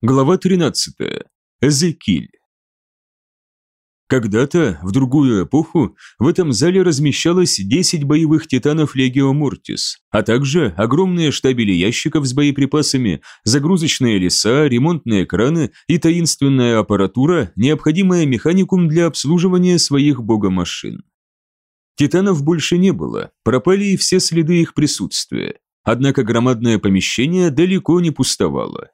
Глава 13. Эзекиль. Когда-то, в другую эпоху, в этом зале размещалось 10 боевых титанов Легио Мортис, а также огромные штабели ящиков с боеприпасами, загрузочные леса, ремонтные краны и таинственная аппаратура, необходимая механикум для обслуживания своих богомашин. Титанов больше не было, пропали и все следы их присутствия, однако громадное помещение далеко не пустовало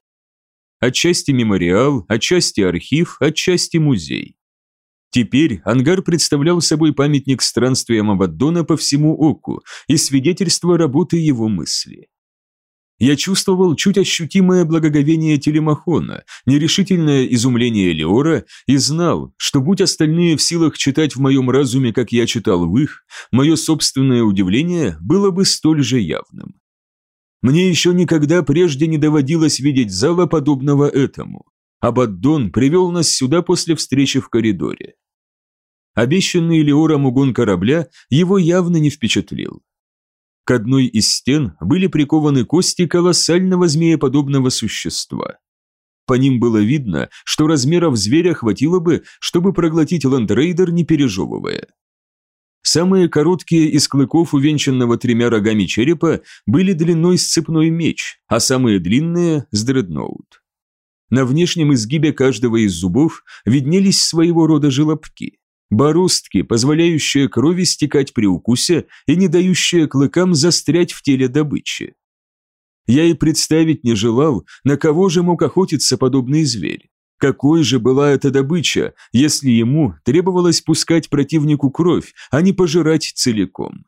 отчасти мемориал, отчасти архив, отчасти музей. Теперь ангар представлял собой памятник странствиям Абаддона по всему оку и свидетельство работы его мысли. Я чувствовал чуть ощутимое благоговение Телемахона, нерешительное изумление Леора и знал, что будь остальные в силах читать в моем разуме, как я читал в их, мое собственное удивление было бы столь же явным. Мне еще никогда прежде не доводилось видеть зала, подобного этому. Абаддон привел нас сюда после встречи в коридоре. Обещанный Леором угон корабля его явно не впечатлил. К одной из стен были прикованы кости колоссального змееподобного существа. По ним было видно, что размеров зверя хватило бы, чтобы проглотить ландрейдер, не пережевывая. Самые короткие из клыков, увенчанного тремя рогами черепа, были длиной с цепной меч, а самые длинные – с дредноут. На внешнем изгибе каждого из зубов виднелись своего рода желобки, бороздки, позволяющие крови стекать при укусе и не дающие клыкам застрять в теле добычи. Я и представить не желал, на кого же мог охотиться подобный зверь. Какой же была эта добыча, если ему требовалось пускать противнику кровь, а не пожирать целиком?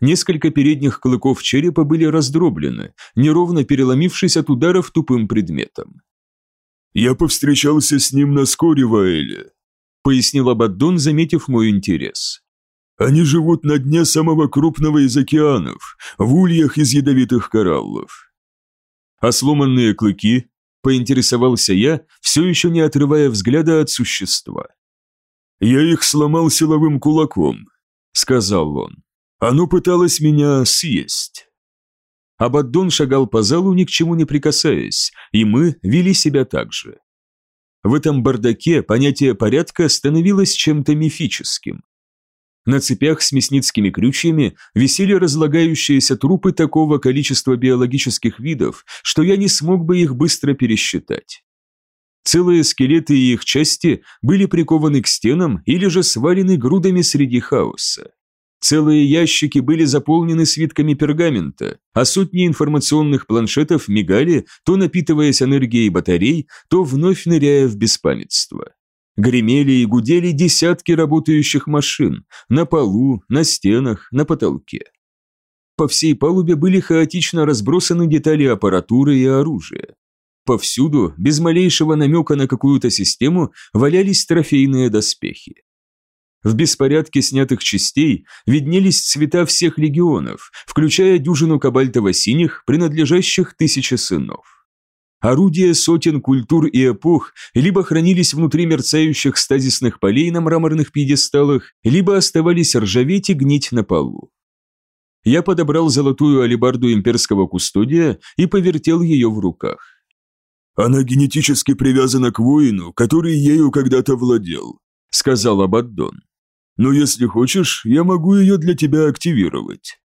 Несколько передних клыков черепа были раздроблены, неровно переломившись от ударов тупым предметом. «Я повстречался с ним на скоре, Ваэле», — пояснил Абаддон, заметив мой интерес. «Они живут на дне самого крупного из океанов, в ульях из ядовитых кораллов». «А сломанные клыки?» Поинтересовался я, все еще не отрывая взгляда от существа. «Я их сломал силовым кулаком», — сказал он. «Оно пыталось меня съесть». Абаддон шагал по залу, ни к чему не прикасаясь, и мы вели себя так же. В этом бардаке понятие порядка становилось чем-то мифическим. На цепях с мясницкими крючьями висели разлагающиеся трупы такого количества биологических видов, что я не смог бы их быстро пересчитать. Целые скелеты и их части были прикованы к стенам или же свалены грудами среди хаоса. Целые ящики были заполнены свитками пергамента, а сотни информационных планшетов мигали, то напитываясь энергией батарей, то вновь ныряя в беспамятство. Гремели и гудели десятки работающих машин на полу, на стенах, на потолке. По всей палубе были хаотично разбросаны детали аппаратуры и оружия. Повсюду, без малейшего намека на какую-то систему, валялись трофейные доспехи. В беспорядке снятых частей виднелись цвета всех легионов, включая дюжину кабальтово-синих, принадлежащих тысяче сынов. Орудия сотен культур и эпох либо хранились внутри мерцающих стазисных полей на мраморных пьедесталах, либо оставались ржаветь и гнить на полу. Я подобрал золотую алебарду имперского кустодия и повертел ее в руках. «Она генетически привязана к воину, который ею когда-то владел», — сказал Абаддон. «Но если хочешь, я могу ее для тебя активировать».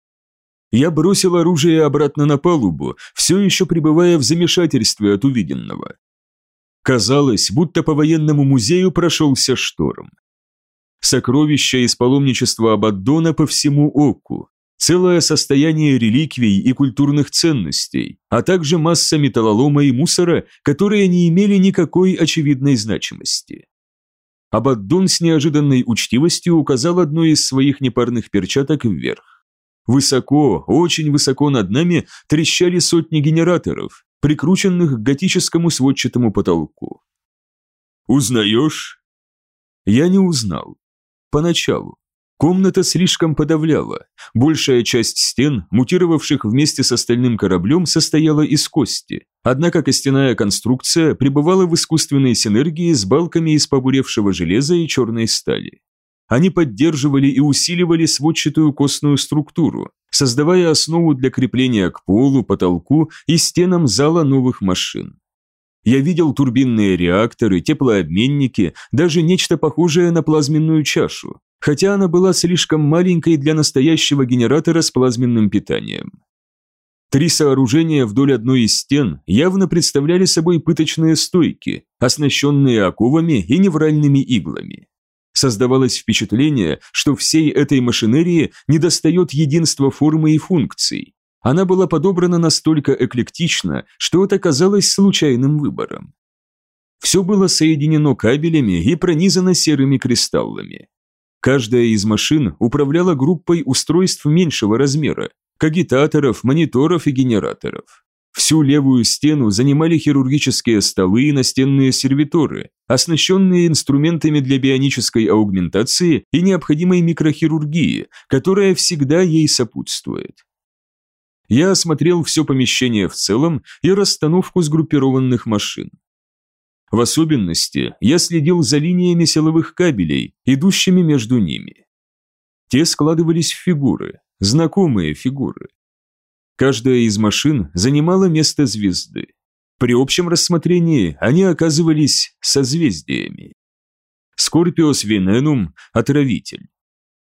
Я бросил оружие обратно на палубу, все еще пребывая в замешательстве от увиденного. Казалось, будто по военному музею прошелся шторм. Сокровища из паломничества Абаддона по всему оку, целое состояние реликвий и культурных ценностей, а также масса металлолома и мусора, которые не имели никакой очевидной значимости. Абаддон с неожиданной учтивостью указал одной из своих непарных перчаток вверх. Высоко, очень высоко над нами трещали сотни генераторов, прикрученных к готическому сводчатому потолку. «Узнаешь?» Я не узнал. Поначалу. Комната слишком подавляла. Большая часть стен, мутировавших вместе с остальным кораблем, состояла из кости. Однако костяная конструкция пребывала в искусственной синергии с балками из побуревшего железа и черной стали. Они поддерживали и усиливали сводчатую костную структуру, создавая основу для крепления к полу, потолку и стенам зала новых машин. Я видел турбинные реакторы, теплообменники, даже нечто похожее на плазменную чашу, хотя она была слишком маленькой для настоящего генератора с плазменным питанием. Три сооружения вдоль одной из стен явно представляли собой пыточные стойки, оснащенные оковами и невральными иглами. Создавалось впечатление, что всей этой машинерии недостает единства формы и функций, она была подобрана настолько эклектично, что это казалось случайным выбором. Все было соединено кабелями и пронизано серыми кристаллами. Каждая из машин управляла группой устройств меньшего размера, кагитаторов, мониторов и генераторов. Всю левую стену занимали хирургические столы и настенные сервиторы, оснащенные инструментами для бионической аугментации и необходимой микрохирургии, которая всегда ей сопутствует я осмотрел все помещение в целом и расстановку сгруппированных машин. В особенности я следил за линиями силовых кабелей, идущими между ними. Те складывались в фигуры, знакомые фигуры. Каждая из машин занимала место звезды. При общем рассмотрении они оказывались созвездиями. Скорпиос Вененум – отравитель.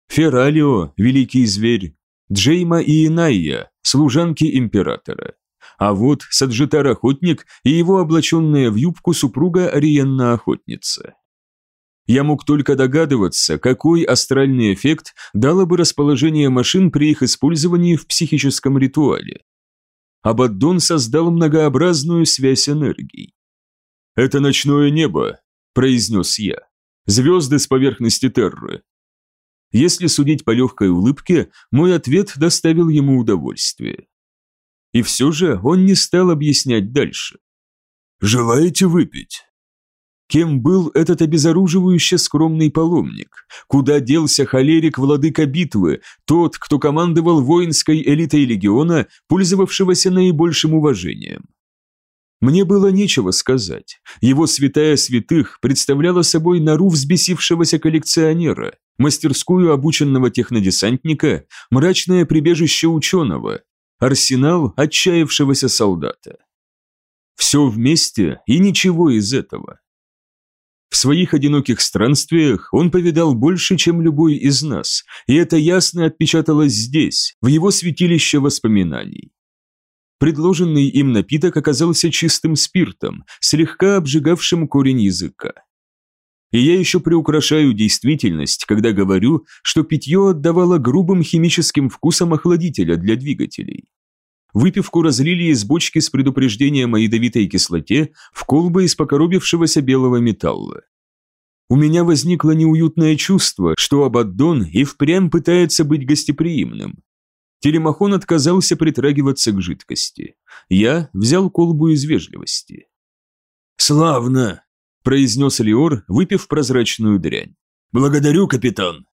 Фералио – великий зверь. Джейма и Инайя служанки императора. А вот Саджитар-охотник и его облаченная в юбку супруга Ариенна-охотница. Я мог только догадываться, какой астральный эффект дало бы расположение машин при их использовании в психическом ритуале. Абаддон создал многообразную связь энергий. «Это ночное небо», – произнес я. «Звезды с поверхности Терры. Если судить по легкой улыбке, мой ответ доставил ему удовольствие. И все же он не стал объяснять дальше. «Желаете выпить?» Кем был этот обезоруживающе скромный паломник? Куда делся холерик владыка битвы, тот, кто командовал воинской элитой легиона, пользовавшегося наибольшим уважением? Мне было нечего сказать. Его святая святых представляла собой нору взбесившегося коллекционера, мастерскую обученного технодесантника, мрачное прибежище ученого, арсенал отчаявшегося солдата. Все вместе и ничего из этого. В своих одиноких странствиях он повидал больше, чем любой из нас, и это ясно отпечаталось здесь, в его святилище воспоминаний. Предложенный им напиток оказался чистым спиртом, слегка обжигавшим корень языка. И я еще приукрашаю действительность, когда говорю, что питье отдавало грубым химическим вкусом охладителя для двигателей. Выпивку разлили из бочки с предупреждением о ядовитой кислоте в колбы из покоробившегося белого металла. У меня возникло неуютное чувство, что Абаддон и впрямь пытается быть гостеприимным, Телемахон отказался притрагиваться к жидкости. Я взял колбу из вежливости. «Славно!» – произнес Леор, выпив прозрачную дрянь. «Благодарю, капитан!»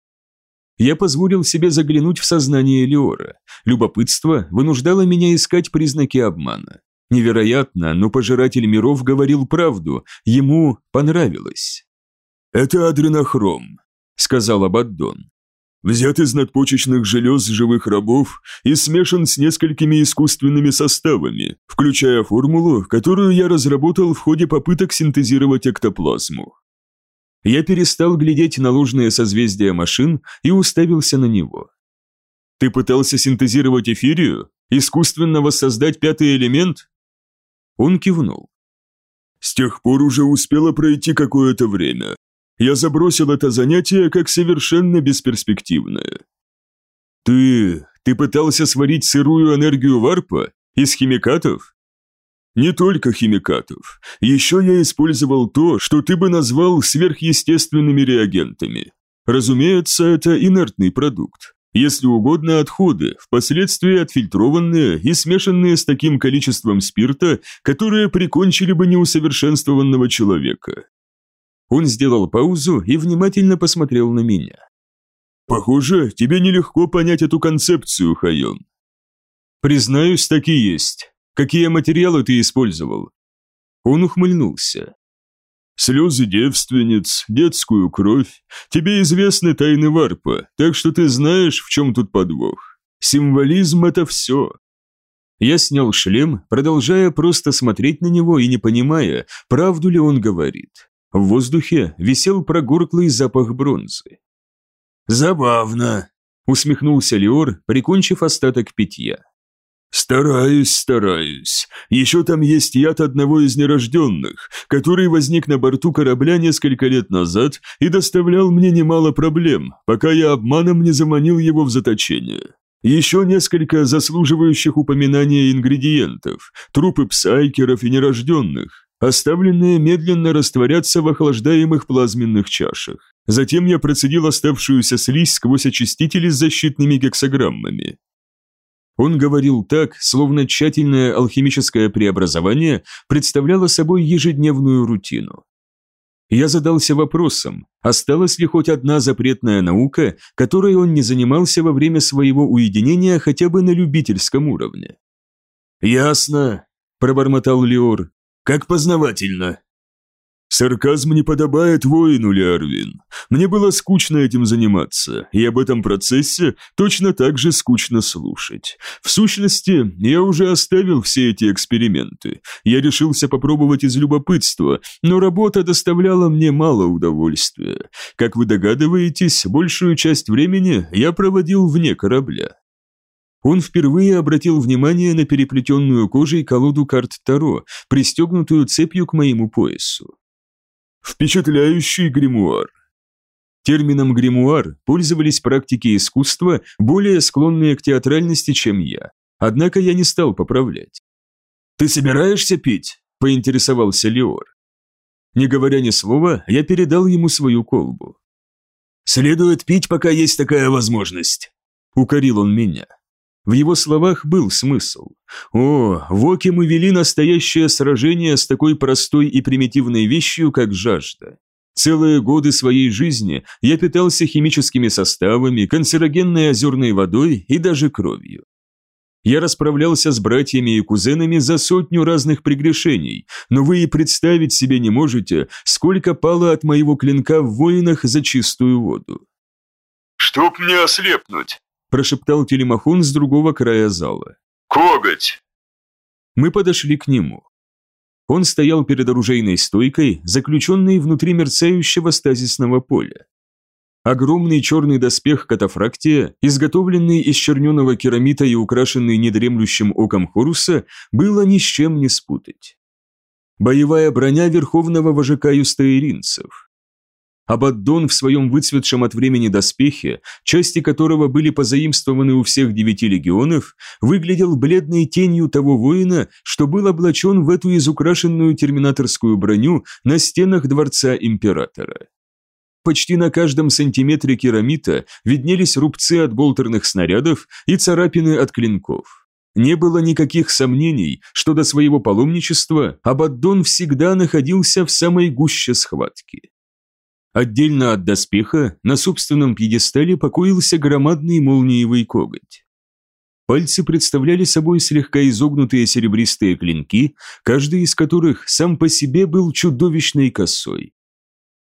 Я позволил себе заглянуть в сознание Леора. Любопытство вынуждало меня искать признаки обмана. Невероятно, но пожиратель миров говорил правду, ему понравилось. «Это адренохром», – сказал Абаддон взят из надпочечных желез живых рабов и смешан с несколькими искусственными составами, включая формулу, которую я разработал в ходе попыток синтезировать эктоплазму. Я перестал глядеть на ложные созвездия машин и уставился на него. «Ты пытался синтезировать эфирию? Искусственно воссоздать пятый элемент?» Он кивнул. «С тех пор уже успело пройти какое-то время. Я забросил это занятие как совершенно бесперспективное. Ты... ты пытался сварить сырую энергию варпа? Из химикатов? Не только химикатов. Еще я использовал то, что ты бы назвал сверхъестественными реагентами. Разумеется, это инертный продукт. Если угодно, отходы, впоследствии отфильтрованные и смешанные с таким количеством спирта, которые прикончили бы неусовершенствованного человека. Он сделал паузу и внимательно посмотрел на меня. «Похоже, тебе нелегко понять эту концепцию, Хайон». «Признаюсь, так и есть. Какие материалы ты использовал?» Он ухмыльнулся. «Слезы девственниц, детскую кровь. Тебе известны тайны варпа, так что ты знаешь, в чем тут подвох. Символизм – это все». Я снял шлем, продолжая просто смотреть на него и не понимая, правду ли он говорит. В воздухе висел прогорклый запах бронзы. «Забавно», — усмехнулся Леор, прикончив остаток питья. «Стараюсь, стараюсь. Еще там есть яд одного из нерожденных, который возник на борту корабля несколько лет назад и доставлял мне немало проблем, пока я обманом не заманил его в заточение. Еще несколько заслуживающих упоминания ингредиентов, трупы псайкеров и нерожденных, оставленные медленно растворяться в охлаждаемых плазменных чашах. Затем я процедил оставшуюся слизь сквозь очистители с защитными гексограммами. Он говорил так, словно тщательное алхимическое преобразование представляло собой ежедневную рутину. Я задался вопросом, осталась ли хоть одна запретная наука, которой он не занимался во время своего уединения хотя бы на любительском уровне. «Ясно», – пробормотал Леор, – «как познавательно». Сарказм не подобает воину, Лярвин. Мне было скучно этим заниматься, и об этом процессе точно так же скучно слушать. В сущности, я уже оставил все эти эксперименты. Я решился попробовать из любопытства, но работа доставляла мне мало удовольствия. Как вы догадываетесь, большую часть времени я проводил вне корабля. Он впервые обратил внимание на переплетенную кожей колоду карт Таро, пристегнутую цепью к моему поясу. Впечатляющий гримуар. Термином «гримуар» пользовались практики искусства, более склонные к театральности, чем я. Однако я не стал поправлять. «Ты собираешься пить?» – поинтересовался Леор. Не говоря ни слова, я передал ему свою колбу. «Следует пить, пока есть такая возможность», – укорил он меня. В его словах был смысл. О, в Оке мы вели настоящее сражение с такой простой и примитивной вещью, как жажда. Целые годы своей жизни я питался химическими составами, канцерогенной озерной водой и даже кровью. Я расправлялся с братьями и кузенами за сотню разных прегрешений, но вы и представить себе не можете, сколько пало от моего клинка в воинах за чистую воду. «Чтоб мне ослепнуть!» Прошептал телемахон с другого края зала. «Коготь!» Мы подошли к нему. Он стоял перед оружейной стойкой, заключенной внутри мерцающего стазисного поля. Огромный черный доспех катафрактия, изготовленный из черненого керамита и украшенный недремлющим оком Хоруса, было ни с чем не спутать. Боевая броня верховного вожака юстаиринцев. Абаддон в своем выцветшем от времени доспехе, части которого были позаимствованы у всех девяти легионов, выглядел бледной тенью того воина, что был облачен в эту изукрашенную терминаторскую броню на стенах дворца императора. Почти на каждом сантиметре керамита виднелись рубцы от болтерных снарядов и царапины от клинков. Не было никаких сомнений, что до своего паломничества Абаддон всегда находился в самой гуще схватки. Отдельно от доспеха на собственном пьедестале покоился громадный молниевый коготь. Пальцы представляли собой слегка изогнутые серебристые клинки, каждый из которых сам по себе был чудовищной косой.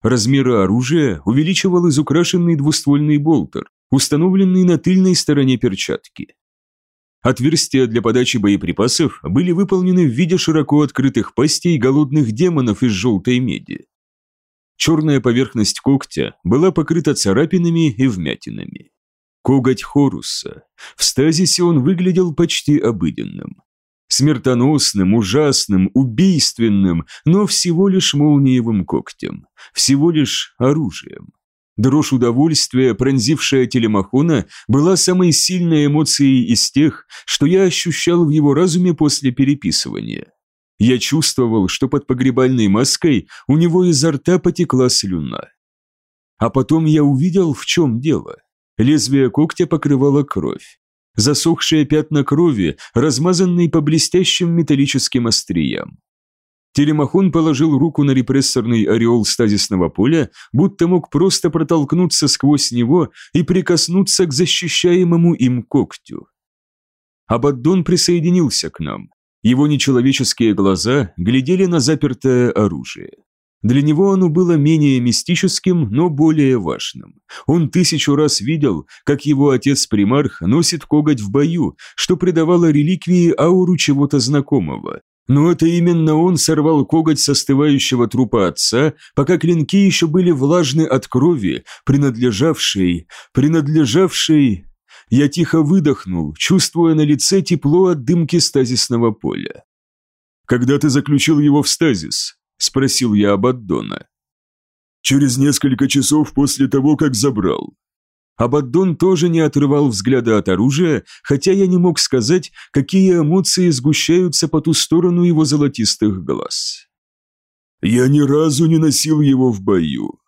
Размеры оружия увеличивал изукрашенный двуствольный болтер, установленный на тыльной стороне перчатки. Отверстия для подачи боеприпасов были выполнены в виде широко открытых пастей голодных демонов из желтой меди. Черная поверхность когтя была покрыта царапинами и вмятинами. Коготь Хоруса. В стазисе он выглядел почти обыденным. Смертоносным, ужасным, убийственным, но всего лишь молниевым когтем. Всего лишь оружием. Дрожь удовольствия, пронзившая телемахона, была самой сильной эмоцией из тех, что я ощущал в его разуме после переписывания. Я чувствовал, что под погребальной маской у него изо рта потекла слюна. А потом я увидел, в чем дело. Лезвие когтя покрывало кровь. Засохшие пятна крови, размазанные по блестящим металлическим остриям. Телемахон положил руку на репрессорный ореол стазисного поля, будто мог просто протолкнуться сквозь него и прикоснуться к защищаемому им когтю. Абаддон присоединился к нам. Его нечеловеческие глаза глядели на запертое оружие. Для него оно было менее мистическим, но более важным. Он тысячу раз видел, как его отец-примарх носит коготь в бою, что придавало реликвии ауру чего-то знакомого. Но это именно он сорвал коготь со остывающего трупа отца, пока клинки еще были влажны от крови, принадлежавшей, принадлежавшей... Я тихо выдохнул, чувствуя на лице тепло от дымки стазисного поля. «Когда ты заключил его в стазис?» – спросил я Абаддона. «Через несколько часов после того, как забрал». Абаддон тоже не отрывал взгляда от оружия, хотя я не мог сказать, какие эмоции сгущаются по ту сторону его золотистых глаз. «Я ни разу не носил его в бою»,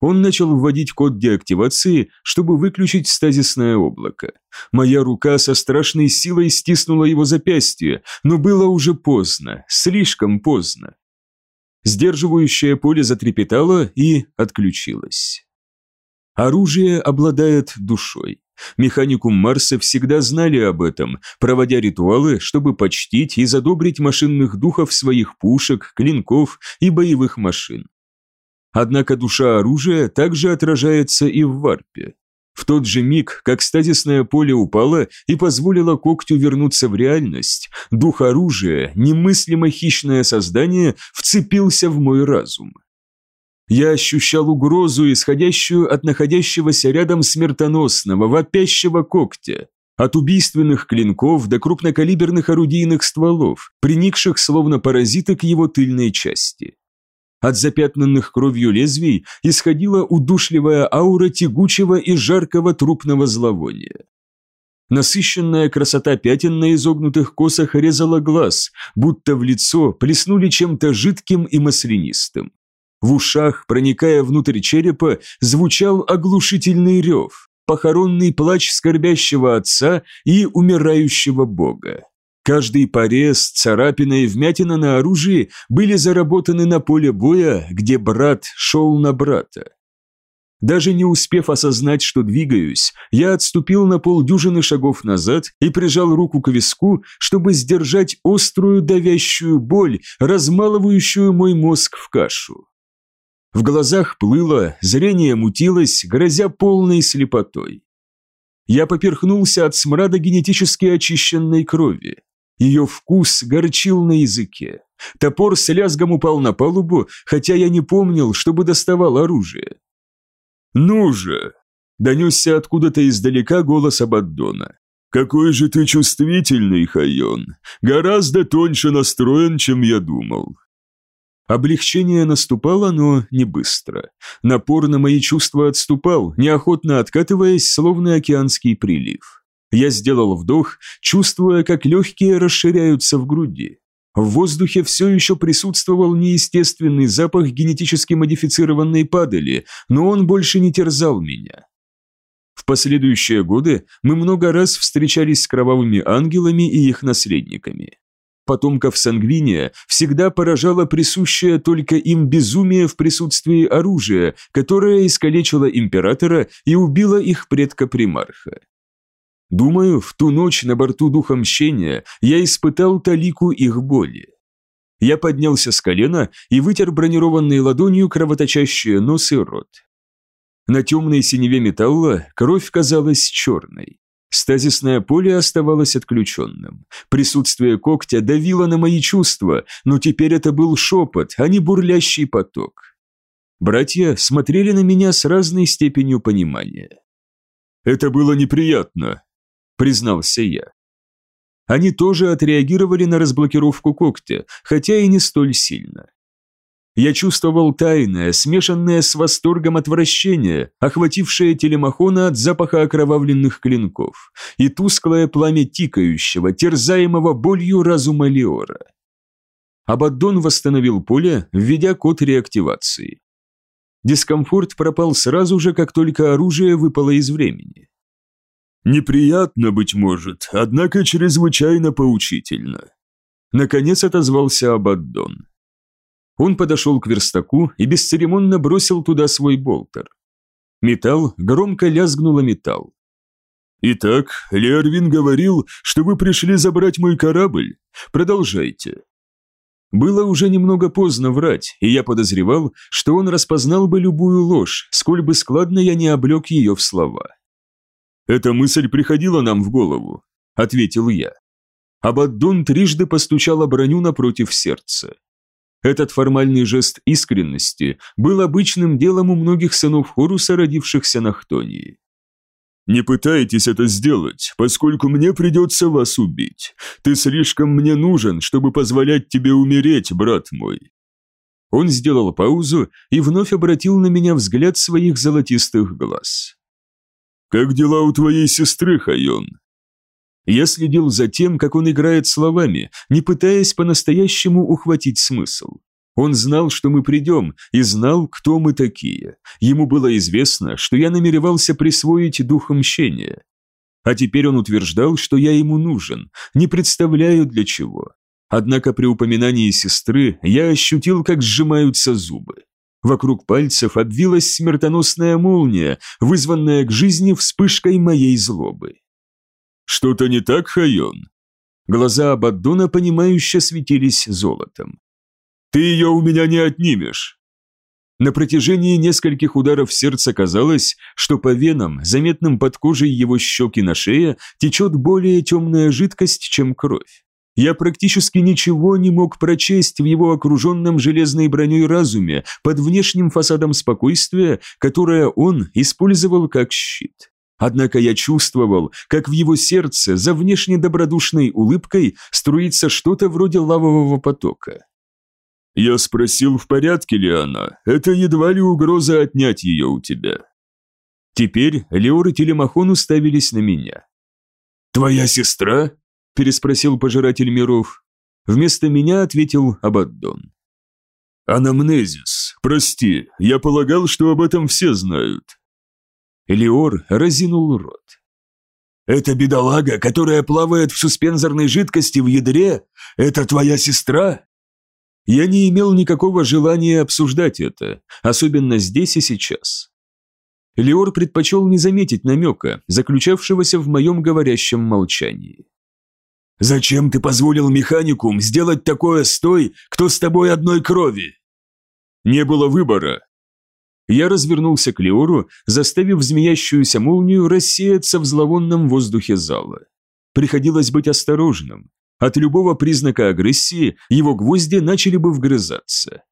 он начал вводить код деактивации, чтобы выключить стазисное облако. Моя рука со страшной силой стиснула его запястье, но было уже поздно, слишком поздно. Сдерживающее поле затрепетало и отключилось. Оружие обладает душой. Механикум Марса всегда знали об этом, проводя ритуалы, чтобы почтить и задобрить машинных духов своих пушек, клинков и боевых машин. Однако душа оружия также отражается и в варпе. В тот же миг, как стазисное поле упало и позволило когтю вернуться в реальность, дух оружия, немыслимо хищное создание, вцепился в мой разум. Я ощущал угрозу, исходящую от находящегося рядом смертоносного, вопящего когтя, от убийственных клинков до крупнокалиберных орудийных стволов, приникших словно паразиты к его тыльной части. От запятнанных кровью лезвий исходила удушливая аура тягучего и жаркого трупного зловония. Насыщенная красота пятен на изогнутых косах резала глаз, будто в лицо плеснули чем-то жидким и маслянистым. В ушах, проникая внутрь черепа, звучал оглушительный рев, похоронный плач скорбящего отца и умирающего бога. Каждый порез, царапина и вмятина на оружии были заработаны на поле боя, где брат шел на брата. Даже не успев осознать, что двигаюсь, я отступил на полдюжины шагов назад и прижал руку к виску, чтобы сдержать острую давящую боль, размалывающую мой мозг в кашу. В глазах плыло, зрение мутилось, грозя полной слепотой. Я поперхнулся от смрада генетически очищенной крови. Ее вкус горчил на языке. Топор с лязгом упал на палубу, хотя я не помнил, чтобы доставал оружие. «Ну же!» – донесся откуда-то издалека голос Абаддона. «Какой же ты чувствительный, Хайон! Гораздо тоньше настроен, чем я думал!» Облегчение наступало, но не быстро. Напор на мои чувства отступал, неохотно откатываясь, словно океанский прилив. Я сделал вдох, чувствуя, как легкие расширяются в груди. В воздухе все еще присутствовал неестественный запах генетически модифицированной падали, но он больше не терзал меня. В последующие годы мы много раз встречались с кровавыми ангелами и их наследниками. Потомков Сангвиния всегда поражало присущее только им безумие в присутствии оружия, которое искалечило императора и убило их предка-примарха. Думаю, в ту ночь на борту Духа Мщения я испытал талику их боли. Я поднялся с колена и вытер бронированной ладонью кровоточащие нос и рот. На темной синеве металла кровь казалась черной. Стазисное поле оставалось отключенным. Присутствие когтя давило на мои чувства, но теперь это был шепот, а не бурлящий поток. Братья смотрели на меня с разной степенью понимания. «Это было неприятно», признался я. Они тоже отреагировали на разблокировку когтя, хотя и не столь сильно. Я чувствовал тайное, смешанное с восторгом отвращение, охватившее телемахона от запаха окровавленных клинков, и тусклое пламя тикающего, терзаемого болью разума Леора. Абаддон восстановил поле, введя код реактивации. Дискомфорт пропал сразу же, как только оружие выпало из времени. Неприятно, быть может, однако чрезвычайно поучительно. Наконец отозвался Абаддон. Он подошел к верстаку и бесцеремонно бросил туда свой болтер. Металл громко лязгнуло металл. «Итак, Лервин говорил, что вы пришли забрать мой корабль. Продолжайте». Было уже немного поздно врать, и я подозревал, что он распознал бы любую ложь, сколь бы складно я не облег ее в слова. «Эта мысль приходила нам в голову», — ответил я. Абаддон трижды постучал броню напротив сердца. Этот формальный жест искренности был обычным делом у многих сынов Хоруса, родившихся на Хтонии. «Не пытайтесь это сделать, поскольку мне придется вас убить. Ты слишком мне нужен, чтобы позволять тебе умереть, брат мой». Он сделал паузу и вновь обратил на меня взгляд своих золотистых глаз. «Как дела у твоей сестры, Хайон?» Я следил за тем, как он играет словами, не пытаясь по-настоящему ухватить смысл. Он знал, что мы придем, и знал, кто мы такие. Ему было известно, что я намеревался присвоить дух мщения. А теперь он утверждал, что я ему нужен, не представляю для чего. Однако при упоминании сестры я ощутил, как сжимаются зубы. Вокруг пальцев обвилась смертоносная молния, вызванная к жизни вспышкой моей злобы. «Что-то не так, Хайон?» Глаза Абаддона, понимающе светились золотом. «Ты ее у меня не отнимешь!» На протяжении нескольких ударов сердца казалось, что по венам, заметным под кожей его щеки на шее, течет более темная жидкость, чем кровь. Я практически ничего не мог прочесть в его окруженном железной броней разуме под внешним фасадом спокойствия, которое он использовал как щит. Однако я чувствовал, как в его сердце за внешне добродушной улыбкой струится что-то вроде лавового потока. Я спросил, в порядке ли она. Это едва ли угроза отнять ее у тебя. Теперь Леор и Телемахон уставились на меня. «Твоя сестра?» – переспросил пожиратель миров. Вместо меня ответил Абаддон. «Анамнезис. Прости, я полагал, что об этом все знают. Леор разинул рот. «Эта бедолага, которая плавает в суспензорной жидкости в ядре, это твоя сестра?» Я не имел никакого желания обсуждать это, особенно здесь и сейчас. Леор предпочел не заметить намека, заключавшегося в моем говорящем молчании. «Зачем ты позволил механикум сделать такое с той, кто с тобой одной крови?» «Не было выбора», я развернулся к Леору, заставив змеящуюся молнию рассеяться в зловонном воздухе зала. Приходилось быть осторожным. От любого признака агрессии его гвозди начали бы вгрызаться.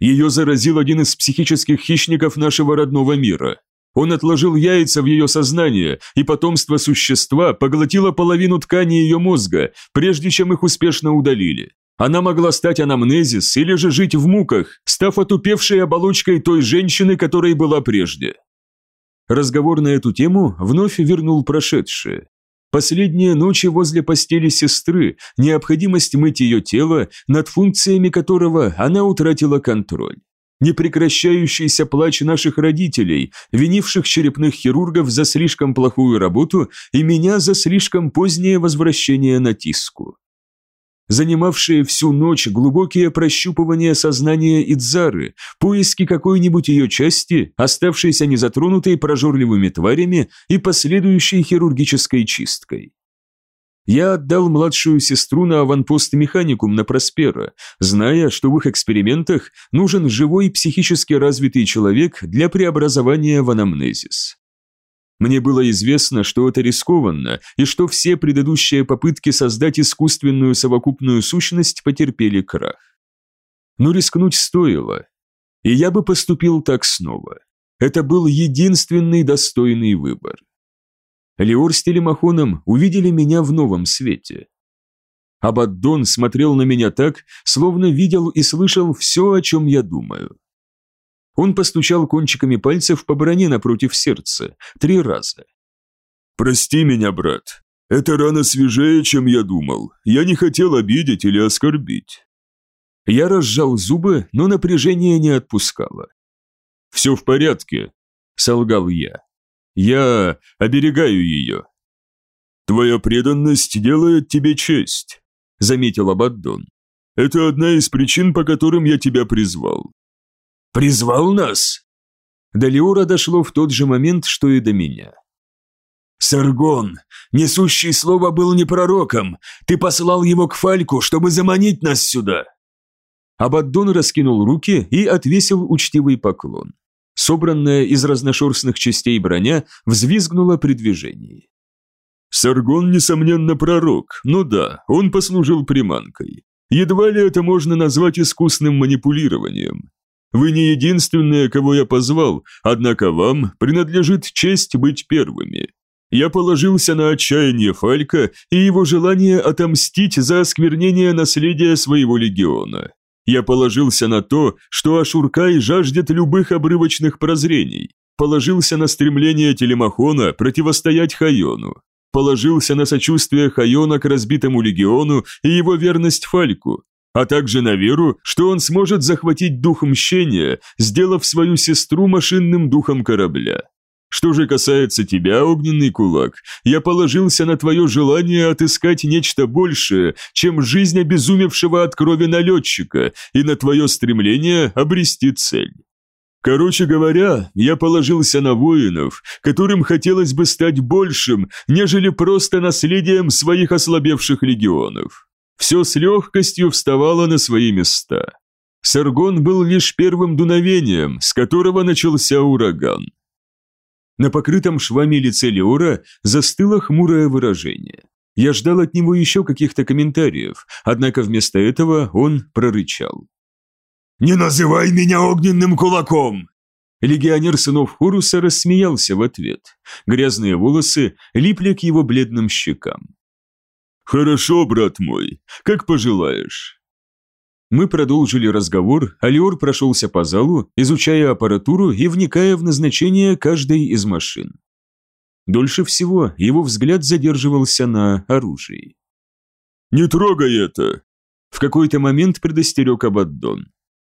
Ее заразил один из психических хищников нашего родного мира. Он отложил яйца в ее сознание, и потомство существа поглотило половину ткани ее мозга, прежде чем их успешно удалили. Она могла стать анамнезис или же жить в муках, став отупевшей оболочкой той женщины, которой была прежде. Разговор на эту тему вновь вернул прошедшее. Последние ночи возле постели сестры, необходимость мыть ее тело, над функциями которого она утратила контроль. Непрекращающийся плач наших родителей, винивших черепных хирургов за слишком плохую работу и меня за слишком позднее возвращение на тиску занимавшие всю ночь глубокие прощупывания сознания Идзары, поиски какой-нибудь ее части, оставшейся незатронутой прожорливыми тварями и последующей хирургической чисткой. Я отдал младшую сестру на аванпост механикум на Проспера, зная, что в их экспериментах нужен живой психически развитый человек для преобразования в анамнезис. Мне было известно, что это рискованно, и что все предыдущие попытки создать искусственную совокупную сущность потерпели крах. Но рискнуть стоило. И я бы поступил так снова. Это был единственный достойный выбор. Леор с Телемахоном увидели меня в новом свете. Абаддон смотрел на меня так, словно видел и слышал все, о чем я думаю. Он постучал кончиками пальцев по броне напротив сердца три раза. «Прости меня, брат. Эта рана свежее, чем я думал. Я не хотел обидеть или оскорбить». Я разжал зубы, но напряжение не отпускало. «Все в порядке», — солгал я. «Я оберегаю ее». «Твоя преданность делает тебе честь», — заметил Абаддон. «Это одна из причин, по которым я тебя призвал. Призвал нас?» До Леора дошло в тот же момент, что и до меня. «Саргон, несущий слово был не пророком. Ты послал его к Фальку, чтобы заманить нас сюда. Абаддон раскинул руки и отвесил учтивый поклон. Собранная из разношерстных частей броня взвизгнула при движении. Саргон, несомненно, пророк, но да, он послужил приманкой. Едва ли это можно назвать искусным манипулированием. Вы не единственные, кого я позвал, однако вам принадлежит честь быть первыми. Я положился на отчаяние Фалька и его желание отомстить за осквернение наследия своего легиона. Я положился на то, что Ашуркай жаждет любых обрывочных прозрений, положился на стремление Телемахона противостоять Хайону, положился на сочувствие Хайона к разбитому легиону и его верность Фальку, а также на веру, что он сможет захватить дух мщения, сделав свою сестру машинным духом корабля. Что же касается тебя, огненный кулак, я положился на твое желание отыскать нечто большее, чем жизнь обезумевшего от крови налетчика, и на твое стремление обрести цель. Короче говоря, я положился на воинов, которым хотелось бы стать большим, нежели просто наследием своих ослабевших легионов. Все с легкостью вставало на свои места. Саргон был лишь первым дуновением, с которого начался ураган. На покрытом швами лице Леора застыло хмурое выражение. Я ждал от него еще каких-то комментариев, однако вместо этого он прорычал. «Не называй меня огненным кулаком!» Легионер сынов Хоруса рассмеялся в ответ. Грязные волосы липли к его бледным щекам. «Хорошо, брат мой, как пожелаешь. Мы продолжили разговор, а Леор прошелся по залу, изучая аппаратуру и вникая в назначение каждой из машин. Дольше всего его взгляд задерживался на оружии. «Не трогай это!» В какой-то момент предостерег Абаддон.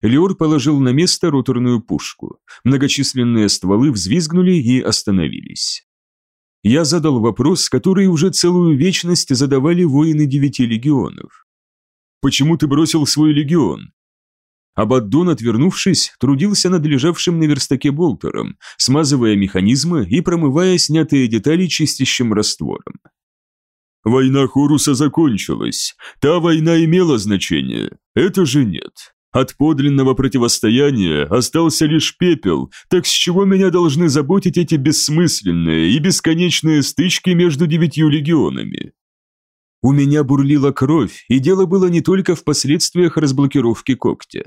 Леор положил на место роторную пушку. Многочисленные стволы взвизгнули и остановились. Я задал вопрос, который уже целую вечность задавали воины девяти легионов. Почему ты бросил свой легион?» Абаддон, отвернувшись, трудился над лежавшим на верстаке болтером, смазывая механизмы и промывая снятые детали чистящим раствором. «Война Хоруса закончилась. Та война имела значение. Это же нет. От подлинного противостояния остался лишь пепел, так с чего меня должны заботить эти бессмысленные и бесконечные стычки между девятью легионами? У меня бурлила кровь, и дело было не только в последствиях разблокировки когтя.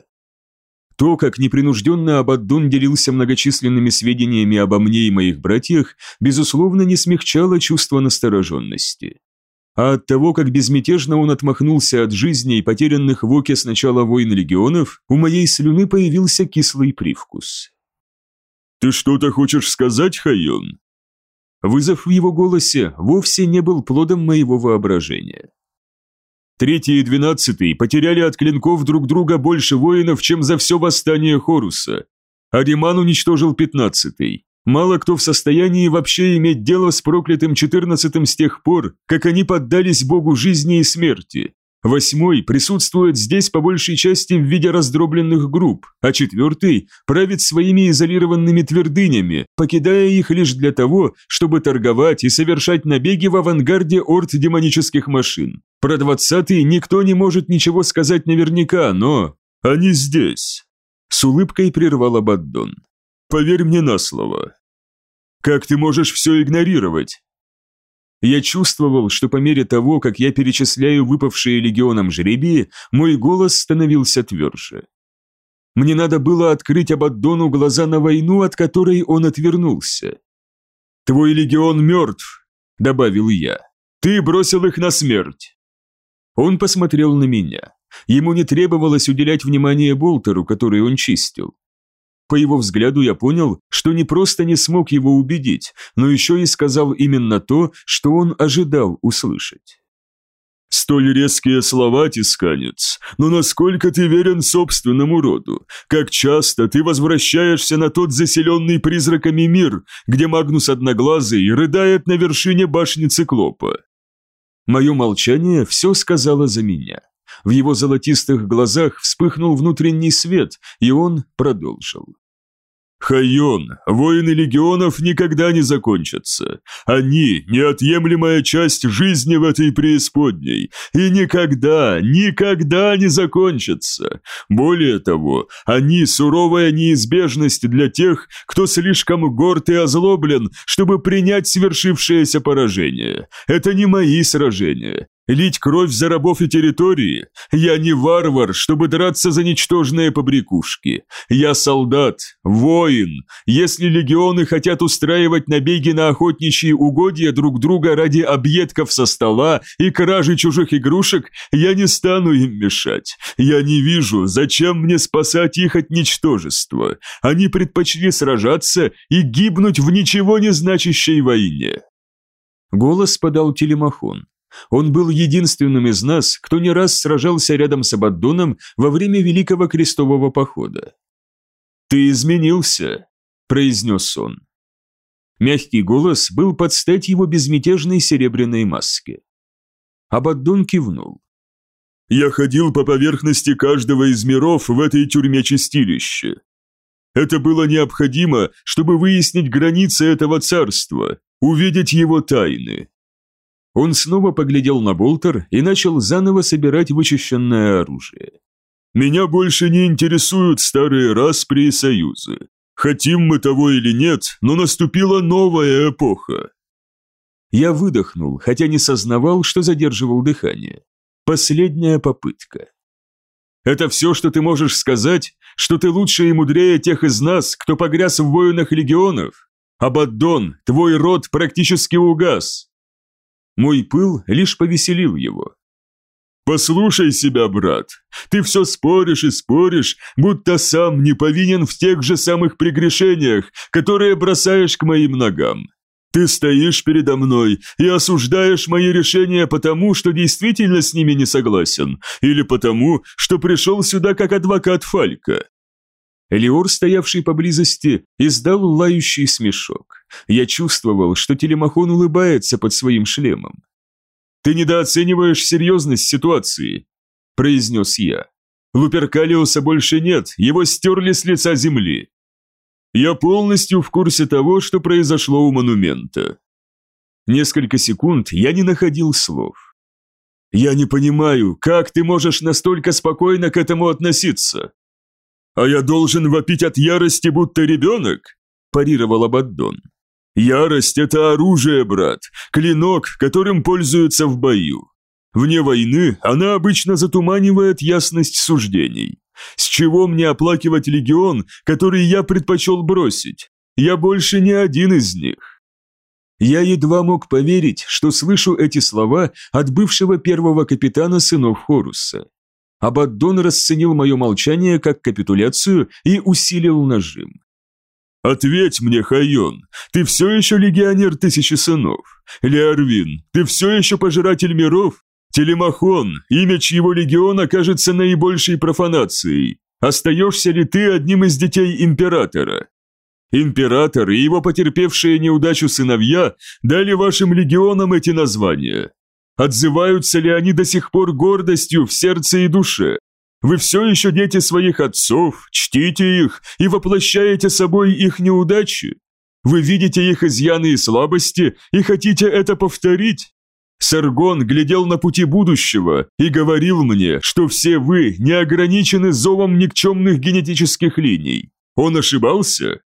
То, как непринужденно Абаддон делился многочисленными сведениями обо мне и моих братьях, безусловно, не смягчало чувство настороженности. А от того, как безмятежно он отмахнулся от жизни и потерянных в оке сначала войн легионов, у моей слюны появился кислый привкус. «Ты что-то хочешь сказать, Хайон?» Вызов в его голосе вовсе не был плодом моего воображения. Третий и двенадцатый потеряли от клинков друг друга больше воинов, чем за все восстание Хоруса. Ариман уничтожил пятнадцатый. Мало кто в состоянии вообще иметь дело с проклятым четырнадцатым с тех пор, как они поддались богу жизни и смерти. Восьмой присутствует здесь по большей части в виде раздробленных групп, а четвертый правит своими изолированными твердынями, покидая их лишь для того, чтобы торговать и совершать набеги в авангарде орд демонических машин. Про двадцатый никто не может ничего сказать наверняка, но... Они здесь. С улыбкой прервал Абаддон. Поверь мне на слово. Как ты можешь все игнорировать? Я чувствовал, что по мере того, как я перечисляю выпавшие легионам жребии, мой голос становился тверже. Мне надо было открыть Абаддону глаза на войну, от которой он отвернулся. «Твой легион мертв», — добавил я. «Ты бросил их на смерть». Он посмотрел на меня. Ему не требовалось уделять внимание Болтеру, который он чистил. По его взгляду я понял, что не просто не смог его убедить, но еще и сказал именно то, что он ожидал услышать. «Столь резкие слова, Тисканец, но насколько ты верен собственному роду? Как часто ты возвращаешься на тот заселенный призраками мир, где Магнус Одноглазый рыдает на вершине башни Циклопа?» Мое молчание все сказала за меня. В его золотистых глазах вспыхнул внутренний свет, и он продолжил. Хайон, воины легионов никогда не закончатся. Они – неотъемлемая часть жизни в этой преисподней, и никогда, никогда не закончатся. Более того, они – суровая неизбежность для тех, кто слишком горд и озлоблен, чтобы принять свершившееся поражение. Это не мои сражения, Лить кровь за рабов и территории? Я не варвар, чтобы драться за ничтожные побрякушки. Я солдат, воин. Если легионы хотят устраивать набеги на охотничьи угодья друг друга ради объедков со стола и кражи чужих игрушек, я не стану им мешать. Я не вижу, зачем мне спасать их от ничтожества. Они предпочли сражаться и гибнуть в ничего не значащей войне. Голос подал Телемахон. Он был единственным из нас, кто не раз сражался рядом с Абаддоном во время Великого Крестового Похода. «Ты изменился», – произнес он. Мягкий голос был под стать его безмятежной серебряной маске. Абаддон кивнул. «Я ходил по поверхности каждого из миров в этой тюрьме чистилища. Это было необходимо, чтобы выяснить границы этого царства, увидеть его тайны. Он снова поглядел на Болтер и начал заново собирать вычищенное оружие. «Меня больше не интересуют старые распри и союзы. Хотим мы того или нет, но наступила новая эпоха». Я выдохнул, хотя не сознавал, что задерживал дыхание. Последняя попытка. «Это все, что ты можешь сказать? Что ты лучше и мудрее тех из нас, кто погряз в воинах легионов? Абаддон, твой род практически угас. Мой пыл лишь повеселил его. «Послушай себя, брат, ты все споришь и споришь, будто сам не повинен в тех же самых прегрешениях, которые бросаешь к моим ногам. Ты стоишь передо мной и осуждаешь мои решения потому, что действительно с ними не согласен, или потому, что пришел сюда как адвокат Фалька. Элиор, стоявший поблизости, издал лающий смешок. Я чувствовал, что телемахон улыбается под своим шлемом. «Ты недооцениваешь серьезность ситуации», – произнес я. «Луперкалиуса больше нет, его стерли с лица земли. Я полностью в курсе того, что произошло у монумента». Несколько секунд я не находил слов. «Я не понимаю, как ты можешь настолько спокойно к этому относиться?» «А я должен вопить от ярости, будто ребенок?» – парировал Абаддон. «Ярость – это оружие, брат, клинок, которым пользуются в бою. Вне войны она обычно затуманивает ясность суждений. С чего мне оплакивать легион, который я предпочел бросить? Я больше не один из них». Я едва мог поверить, что слышу эти слова от бывшего первого капитана сынов Хоруса. Абаддон расценил мое молчание как капитуляцию и усилил нажим. «Ответь мне, Хайон, ты все еще легионер тысячи сынов? Леорвин, ты все еще пожиратель миров? Телемахон, имя чьего легиона кажется наибольшей профанацией. Остаешься ли ты одним из детей императора? Император и его потерпевшие неудачу сыновья дали вашим легионам эти названия. Отзываются ли они до сих пор гордостью в сердце и душе? Вы все еще дети своих отцов, чтите их и воплощаете собой их неудачи? Вы видите их изъяны и слабости и хотите это повторить? Саргон глядел на пути будущего и говорил мне, что все вы не ограничены зовом никчемных генетических линий. Он ошибался?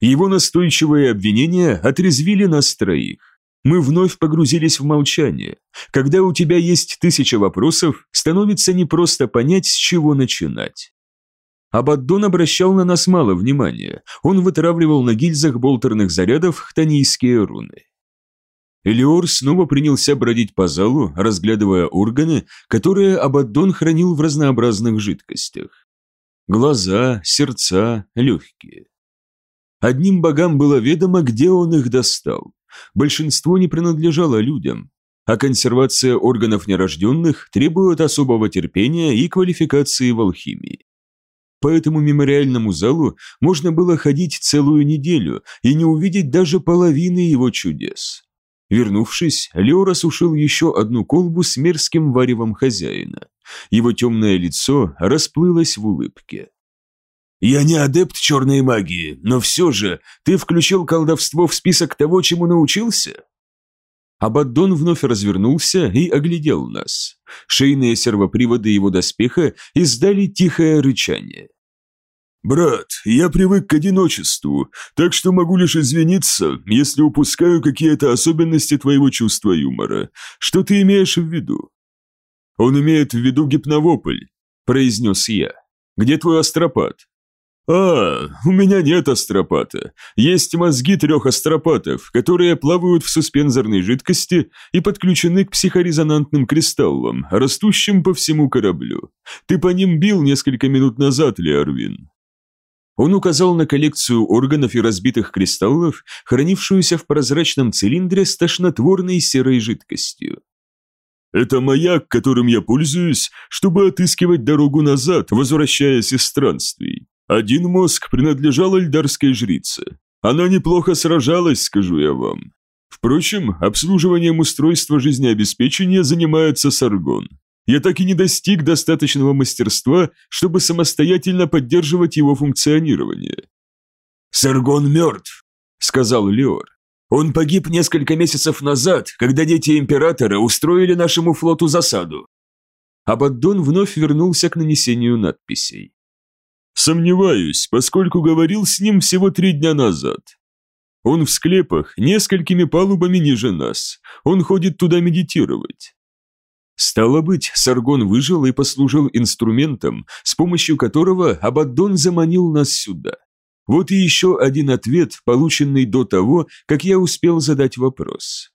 Его настойчивые обвинения отрезвили нас троих. Мы вновь погрузились в молчание. Когда у тебя есть тысяча вопросов, становится непросто понять, с чего начинать. Абаддон обращал на нас мало внимания. Он вытравливал на гильзах болтерных зарядов хтонийские руны. Элиор снова принялся бродить по залу, разглядывая органы, которые Абаддон хранил в разнообразных жидкостях. Глаза, сердца, легкие. Одним богам было ведомо, где он их достал большинство не принадлежало людям, а консервация органов нерожденных требует особого терпения и квалификации в алхимии. По этому мемориальному залу можно было ходить целую неделю и не увидеть даже половины его чудес. Вернувшись, Леор осушил еще одну колбу с мерзким варевом хозяина. Его темное лицо расплылось в улыбке. «Я не адепт черной магии, но все же ты включил колдовство в список того, чему научился?» Абаддон вновь развернулся и оглядел нас. Шейные сервоприводы его доспеха издали тихое рычание. «Брат, я привык к одиночеству, так что могу лишь извиниться, если упускаю какие-то особенности твоего чувства юмора. Что ты имеешь в виду?» «Он имеет в виду гипновополь», – произнес я. «Где твой астропат?» «А, у меня нет астропата. Есть мозги трех астропатов, которые плавают в суспензорной жидкости и подключены к психорезонантным кристаллам, растущим по всему кораблю. Ты по ним бил несколько минут назад, Леорвин». Он указал на коллекцию органов и разбитых кристаллов, хранившуюся в прозрачном цилиндре с тошнотворной серой жидкостью. «Это маяк, которым я пользуюсь, чтобы отыскивать дорогу назад, возвращаясь из странствий. Один мозг принадлежал эльдарской жрице. Она неплохо сражалась, скажу я вам. Впрочем, обслуживанием устройства жизнеобеспечения занимается Саргон. Я так и не достиг достаточного мастерства, чтобы самостоятельно поддерживать его функционирование. «Саргон мертв», — сказал Леор. «Он погиб несколько месяцев назад, когда дети Императора устроили нашему флоту засаду». Абаддон вновь вернулся к нанесению надписей. Сомневаюсь, поскольку говорил с ним всего три дня назад. Он в склепах, несколькими палубами ниже нас. Он ходит туда медитировать. Стало быть, Саргон выжил и послужил инструментом, с помощью которого Абаддон заманил нас сюда. Вот и еще один ответ, полученный до того, как я успел задать вопрос.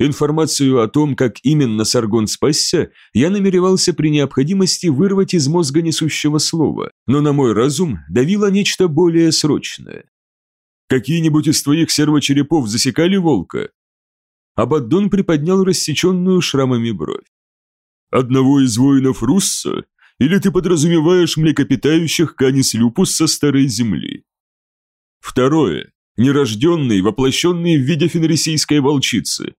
Информацию о том, как именно Саргон спасся, я намеревался при необходимости вырвать из мозга несущего слова, но на мой разум давило нечто более срочное. «Какие-нибудь из твоих сервочерепов засекали волка?» Абаддон приподнял рассеченную шрамами бровь. «Одного из воинов Русса? Или ты подразумеваешь млекопитающих Канис Люпус со Старой Земли?» «Второе. Нерожденный, воплощенный в виде фенрисийской волчицы,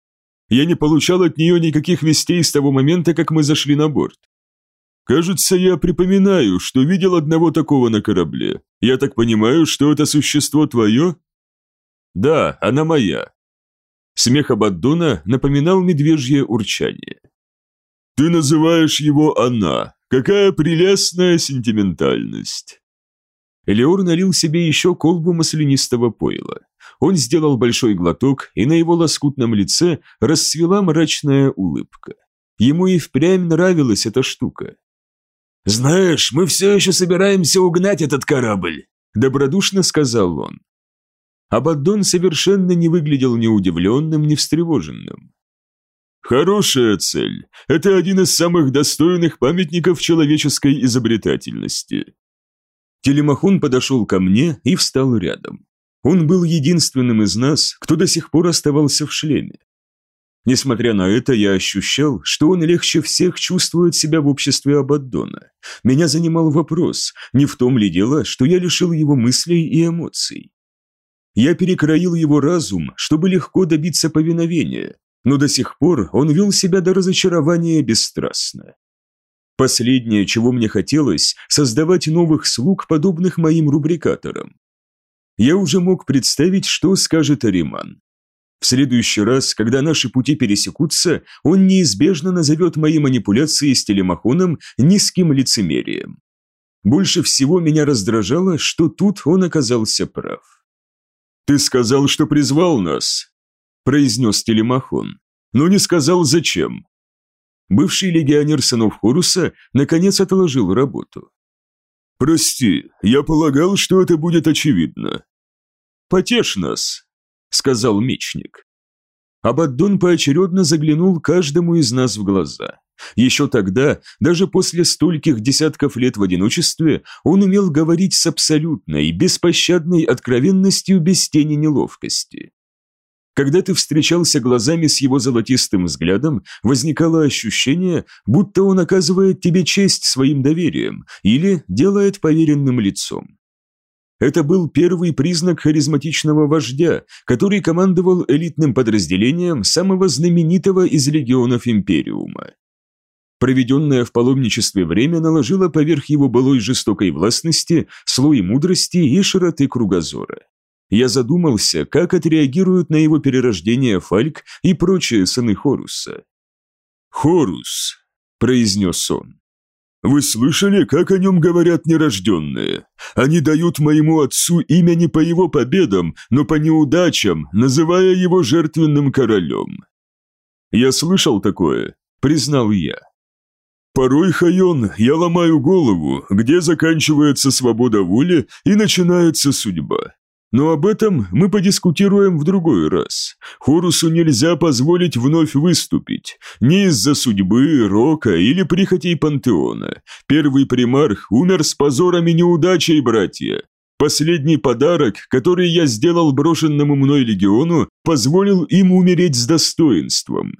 я не получал от нее никаких вестей с того момента, как мы зашли на борт. Кажется, я припоминаю, что видел одного такого на корабле. Я так понимаю, что это существо твое? Да, она моя. Смех Абаддона напоминал медвежье урчание. Ты называешь его «она». Какая прелестная сентиментальность. Элеор налил себе еще колбу маслянистого пойла. Он сделал большой глоток, и на его лоскутном лице расцвела мрачная улыбка. Ему и впрямь нравилась эта штука. «Знаешь, мы все еще собираемся угнать этот корабль», – добродушно сказал он. Абаддон совершенно не выглядел ни удивленным, ни встревоженным. «Хорошая цель. Это один из самых достойных памятников человеческой изобретательности». Телемахун подошел ко мне и встал рядом. Он был единственным из нас, кто до сих пор оставался в шлеме. Несмотря на это, я ощущал, что он легче всех чувствует себя в обществе Абаддона. Меня занимал вопрос, не в том ли дело, что я лишил его мыслей и эмоций. Я перекроил его разум, чтобы легко добиться повиновения, но до сих пор он вел себя до разочарования бесстрастно. Последнее, чего мне хотелось, создавать новых слуг, подобных моим рубрикаторам я уже мог представить, что скажет Ариман. В следующий раз, когда наши пути пересекутся, он неизбежно назовет мои манипуляции с телемахоном низким лицемерием. Больше всего меня раздражало, что тут он оказался прав. «Ты сказал, что призвал нас», – произнес телемахон, – «но не сказал, зачем». Бывший легионер сынов Хоруса наконец отложил работу. «Прости, я полагал, что это будет очевидно. «Потешь нас», — сказал мечник. Абаддон поочередно заглянул каждому из нас в глаза. Еще тогда, даже после стольких десятков лет в одиночестве, он умел говорить с абсолютной, беспощадной откровенностью без тени неловкости. Когда ты встречался глазами с его золотистым взглядом, возникало ощущение, будто он оказывает тебе честь своим доверием или делает поверенным лицом. Это был первый признак харизматичного вождя, который командовал элитным подразделением самого знаменитого из легионов Империума. Проведенное в паломничестве время наложило поверх его былой жестокой властности слой мудрости и широты кругозора. Я задумался, как отреагируют на его перерождение Фальк и прочие сыны Хоруса. «Хорус», – произнес он. «Вы слышали, как о нем говорят нерожденные? Они дают моему отцу имя не по его победам, но по неудачам, называя его жертвенным королем». «Я слышал такое», – признал я. Порой, Хайон, я ломаю голову, где заканчивается свобода воли и начинается судьба. Но об этом мы подискутируем в другой раз. Хорусу нельзя позволить вновь выступить. Не из-за судьбы, рока или прихотей пантеона. Первый примарх умер с позором и неудачей, братья. Последний подарок, который я сделал брошенному мной легиону, позволил им умереть с достоинством.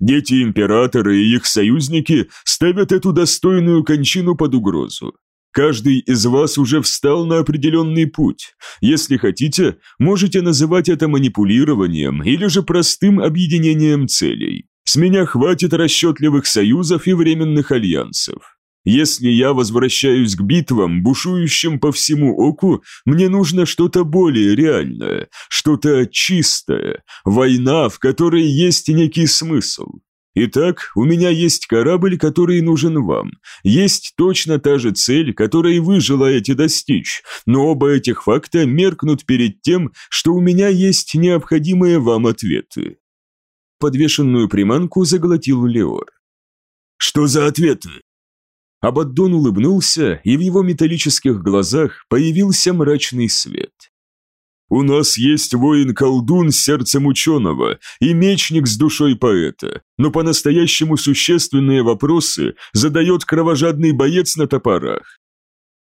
Дети императора и их союзники ставят эту достойную кончину под угрозу. Каждый из вас уже встал на определенный путь. Если хотите, можете называть это манипулированием или же простым объединением целей. С меня хватит расчетливых союзов и временных альянсов. Если я возвращаюсь к битвам, бушующим по всему оку, мне нужно что-то более реальное, что-то чистое, война, в которой есть некий смысл. Итак, у меня есть корабль, который нужен вам. Есть точно та же цель, которой вы желаете достичь, но оба этих факта меркнут перед тем, что у меня есть необходимые вам ответы. Подвешенную приманку заглотил Леор. «Что за ответы?» Абаддон улыбнулся, и в его металлических глазах появился мрачный свет. «У нас есть воин-колдун с сердцем ученого и мечник с душой поэта, но по-настоящему существенные вопросы задает кровожадный боец на топорах.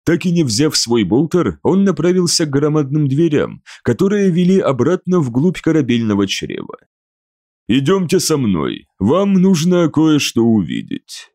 Так и не взяв свой болтер, он направился к громадным дверям, которые вели обратно вглубь корабельного чрева. «Идемте со мной, вам нужно кое-что увидеть».